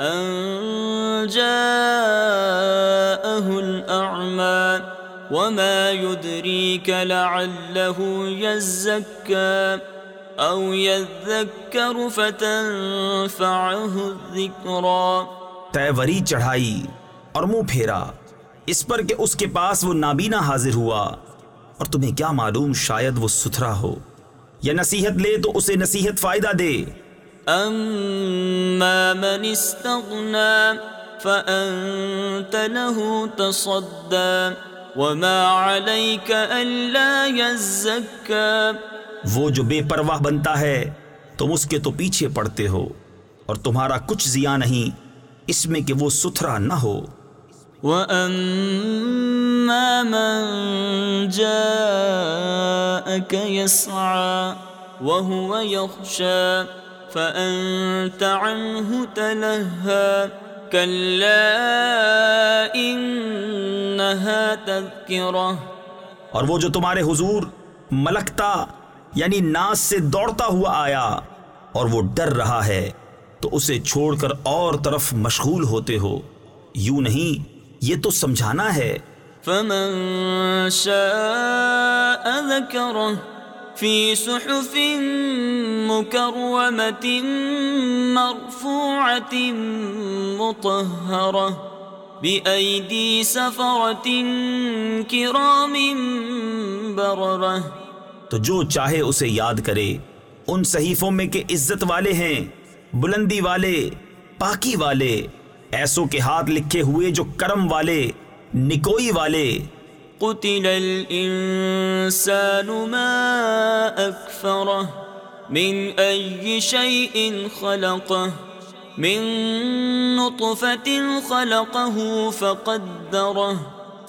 أن جاءه الأعمى وما يدريك لعله يزكى أو يذكر فتنفعه الذكرى تیوری چڑھائی اور منہ پھیرا۔ اس پر کہ اس کے پاس وہ نابینا حاضر ہوا۔ اور تمہیں کیا معلوم شاید وہ ستھرا ہو۔ یا نصیحت لے تو اسے نصیحت فائدہ دے۔ أما من استغنى فأنت له تصدى وما عليك ألا يزكى وہ جو بے پرواہ بنتا ہے تم اس کے تو پیچھے پڑتے ہو اور تمہارا کچھ زیاں نہیں اس میں کہ وہ ستھرا نہ ہو۔ وأما من جاءك يسعى وهو يخشى فأنت عنه تلهى كلا إنها تذكرة اور وہ جو تمہارے حضور ملکتا یعنی ناس سے دوڑتا ہوا آیا اور وہ ڈر رہا ہے تو اسے چھوڑ کر اور طرف مشغول ہوتے ہو۔ یوں نہیں یہ تو سمجھانا ہے۔ فمن شاء في صحف مكرمة مرفوعة مطهرة بأيدي سفرة كرام بررة. تو جو چاہے اسے یاد کرے، ان صحیفوں میں کہ عزت والے ہیں، بلندی والے، پاکی والے، ایسوں کے ہاتھ لکھے ہوئے جو کرم والے، نکوئی والے قتل الإنسان ما أكفره من أي شيء خلقه، من نطفة خلقه فقدره،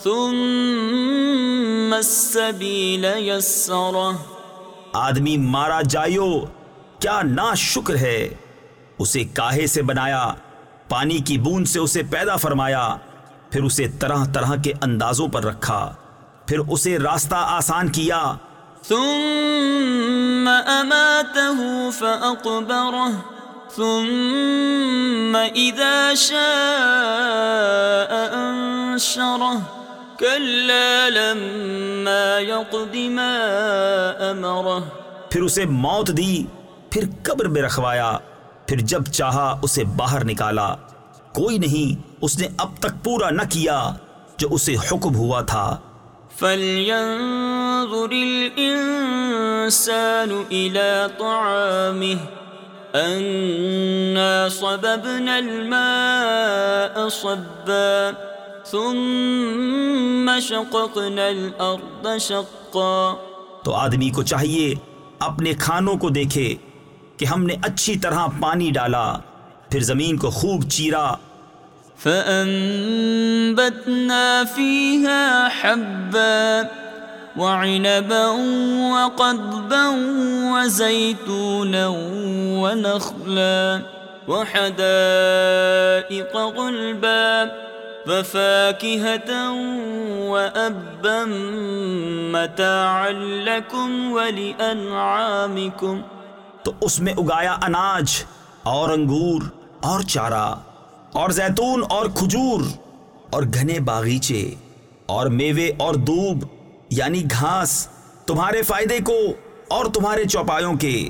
ثم السبيل يسره. آدمی مارا جائیو، کیا نا شکر ہے؟ اسے کاہے سے بنایا، پانی کی بوند سے اسے پیدا فرمایا۔ پھر اسے طرح طرح کے اندازوں پر رکھا۔ پھر اسے راستہ آسان کیا۔ ثم أماته فأقبره۔ ثم إذا شاء أنشره۔ كلا لما يقض ما أمره۔ پھر اسے موت دی۔ پھر قبر میں رکھوایا۔ پھر جب چاہا اسے باہر نکالا۔ کوئی نہیں اس نے اب تک پورا نہ کیا جو اسے حکم ہوا تھا۔ فلينظر الإنسان إلى طعامه أنا صببنا الماء صبا ثم شققنا الأرض شقا۔ تو آدمی کو چاہیے اپنے کھانوں کو دیکھے کہ ہم نے اچھی طرح پانی ڈالا۔ پھر زمین کو خوب چیرا۔ فأنبتنا فيها حبا وعنبا وقضبا وزيتونا ونخلا وحدائق غلبا وفاكهة وأبا متاعا لكم ولأنعامكم۔ تو اس میں اگایا اناج اور انگور۔ اور چارہ، اور زیتون، اور کھجور، اور گھنے باغیچے، اور میوے، اور دوب یعنی گھاس، تمہارے فائدے کو اور تمہارے چوپایوں کے۔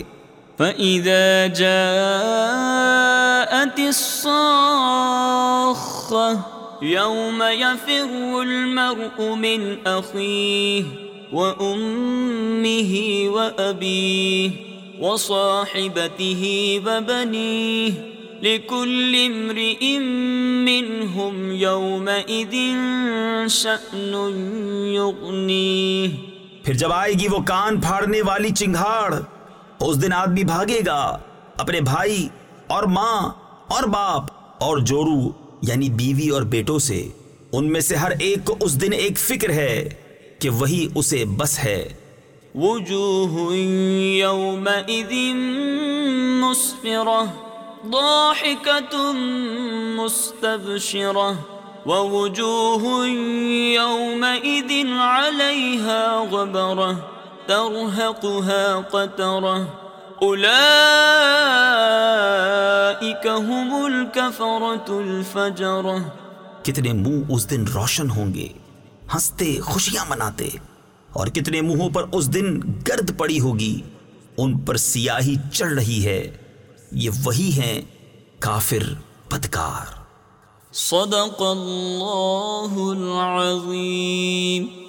فَإِذَا جَاءَتِ الصَّاخَّةُ يَوْمَ يَفِرُّ الْمَرْءُ مِنْ أَخِيهِ وَأُمِّهِ وَأَبِيهِ وَصَاحِبَتِهِ وَبَنِيهِ لكل امرئ منهم يومئذ شأن يغنيه. پھر جب آئے گی وہ کان پھاڑنے والی چنگھاڑ اس دن آدمی بھاگے گا اپنے بھائی اور ماں اور باپ اور جورو یعنی بیوی اور بیٹوں سے۔ ان میں سے ہر ایک کو اس دن ایک فکر ہے کہ وہی اسے بس ہے۔ وجوه يومئذ مسفرة ضاحكة مستبشرة ووجوه يومئذ عليها غبرة ترهقها قترة أولئك هم الكفرة الفجرة کتنے منہ اس دن روشن ہوں گے، ہنستے، خوشیاں مناتے، اور کتنے منہوں پر اس دن گرد پڑی ہوگی، ان پر سیاہی چڑھ رہی ہے۔ یہ وہی ہیں کافر بدکار۔ صدق اللہ العظیم۔